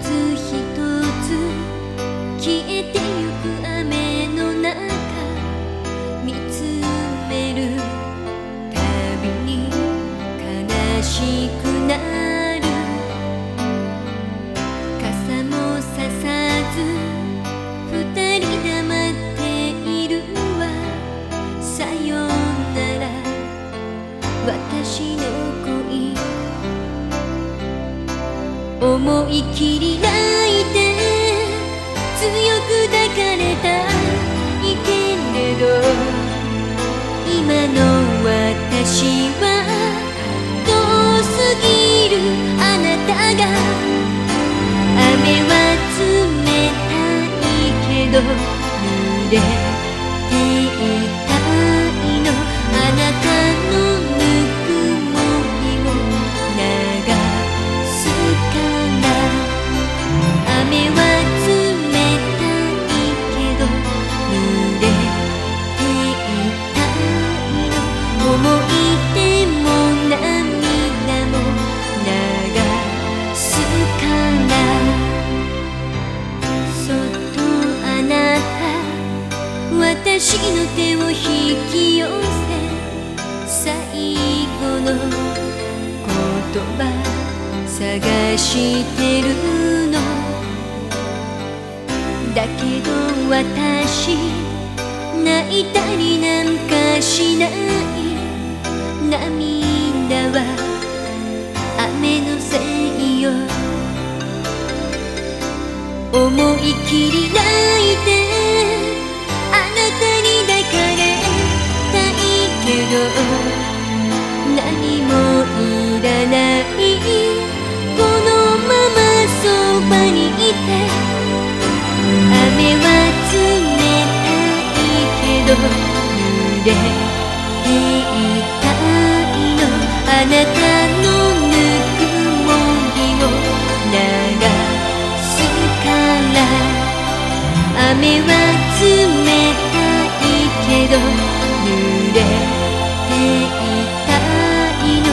つひとつ消えてゆく雨の中見つめる。たびに悲しくなる。傘もささず二人黙っているわさよなら。私の恋。思い切り泣いて強く抱かれたいけれど今の私は遠すぎるあなたが雨は冷たいけど濡れの言葉探してるの。だけど私泣いたりなんかしない。涙は雨のせいよ。思い切り泣いて濡れていたいのあなたのぬくもりを流すから雨は冷たいけど濡れていたいの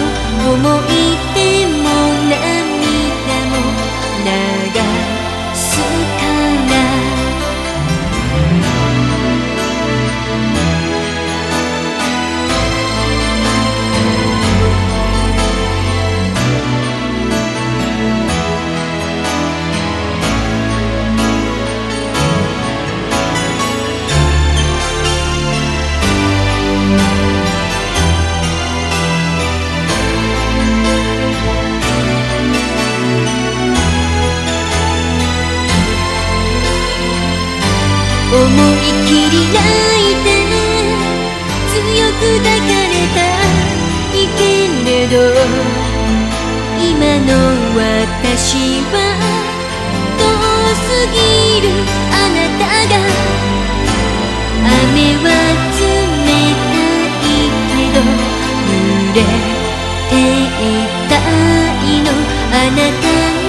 思いいきり泣いて強く抱かれたいけれど今の私は遠すぎるあなたが雨は冷たいけど濡れていたいのあなた